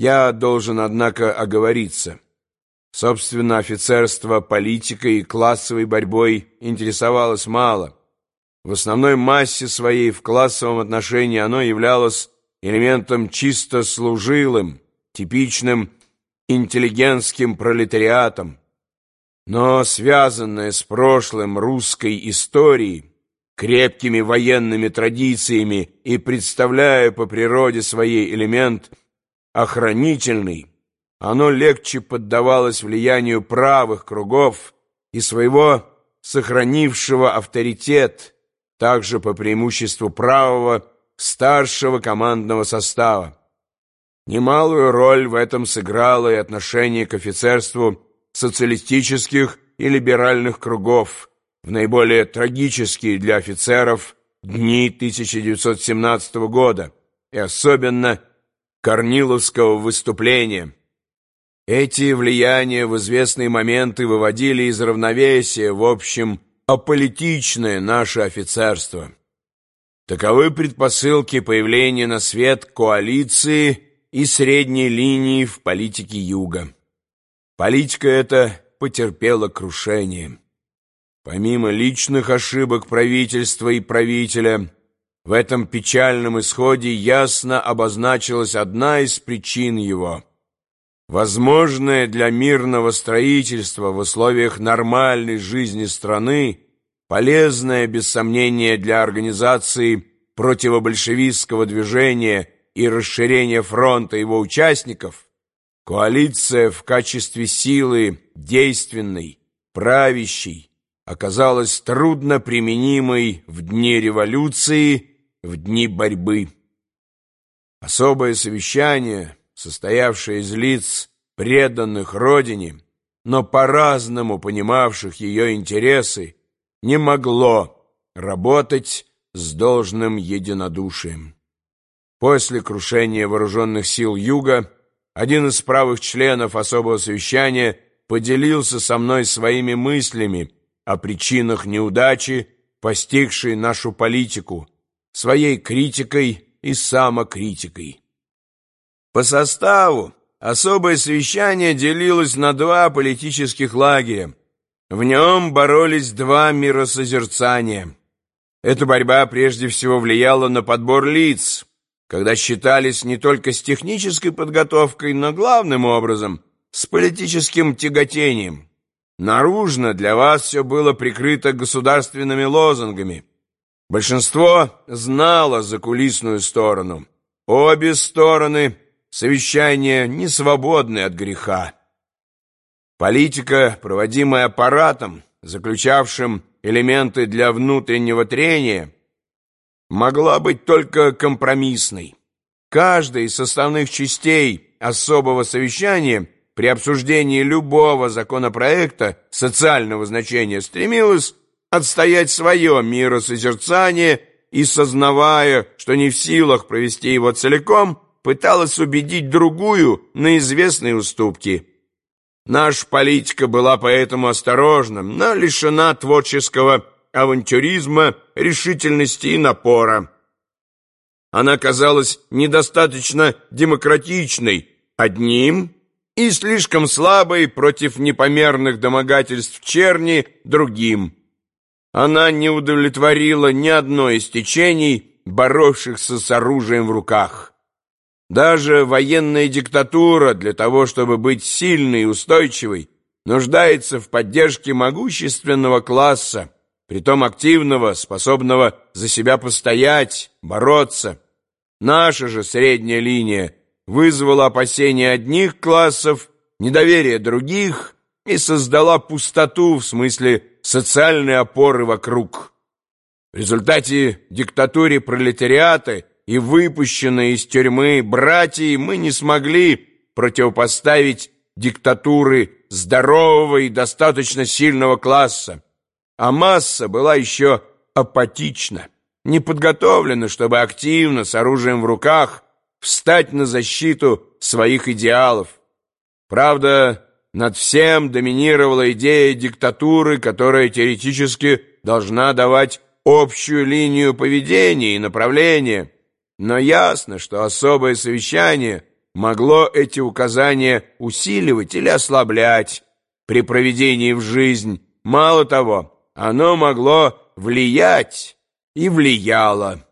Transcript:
Я должен, однако, оговориться. Собственно, офицерство политикой и классовой борьбой интересовалось мало. В основной массе своей в классовом отношении оно являлось элементом чисто служилым, типичным интеллигентским пролетариатом. Но связанное с прошлым русской историей, крепкими военными традициями и представляя по природе своей элемент охранительный, оно легче поддавалось влиянию правых кругов и своего сохранившего авторитет, также по преимуществу правого старшего командного состава. Немалую роль в этом сыграло и отношение к офицерству социалистических и либеральных кругов в наиболее трагические для офицеров дни 1917 года и особенно Корниловского выступления. Эти влияния в известные моменты выводили из равновесия, в общем, аполитичное наше офицерство. Таковы предпосылки появления на свет коалиции и средней линии в политике Юга. Политика эта потерпела крушение. Помимо личных ошибок правительства и правителя, в этом печальном исходе ясно обозначилась одна из причин его. Возможное для мирного строительства в условиях нормальной жизни страны, полезное, без сомнения, для организации противобольшевистского движения и расширения фронта его участников, коалиция в качестве силы действенной, правящей, оказалась трудно применимой в дни революции в дни борьбы. Особое совещание, состоявшее из лиц, преданных Родине, но по-разному понимавших ее интересы, не могло работать с должным единодушием. После крушения вооруженных сил Юга один из правых членов особого совещания поделился со мной своими мыслями о причинах неудачи, постигшей нашу политику, своей критикой и самокритикой. По составу особое совещание делилось на два политических лагеря. В нем боролись два миросозерцания. Эта борьба прежде всего влияла на подбор лиц, когда считались не только с технической подготовкой, но главным образом с политическим тяготением. Наружно для вас все было прикрыто государственными лозунгами – Большинство знало закулисную сторону. Обе стороны совещания не свободны от греха. Политика, проводимая аппаратом, заключавшим элементы для внутреннего трения, могла быть только компромиссной. Каждая из составных частей особого совещания при обсуждении любого законопроекта социального значения стремилась отстоять свое миросозерцание и, сознавая, что не в силах провести его целиком, пыталась убедить другую на известные уступки. Наша политика была поэтому осторожна, но лишена творческого авантюризма, решительности и напора. Она казалась недостаточно демократичной одним и слишком слабой против непомерных домогательств черни другим. Она не удовлетворила ни одной из течений, боровшихся с оружием в руках. Даже военная диктатура для того, чтобы быть сильной и устойчивой, нуждается в поддержке могущественного класса, притом активного, способного за себя постоять, бороться. Наша же средняя линия вызвала опасения одних классов, недоверие других и создала пустоту в смысле социальной опоры вокруг. В результате диктатуре пролетариата и выпущенной из тюрьмы братья мы не смогли противопоставить диктатуры здорового и достаточно сильного класса, а масса была еще апатична, не подготовлена, чтобы активно, с оружием в руках, встать на защиту своих идеалов. Правда, над всем доминировала идея диктатуры, которая теоретически должна давать общую линию поведения и направления. Но ясно, что особое совещание могло эти указания усиливать или ослаблять при проведении в жизнь. Мало того, оно могло влиять и влияло.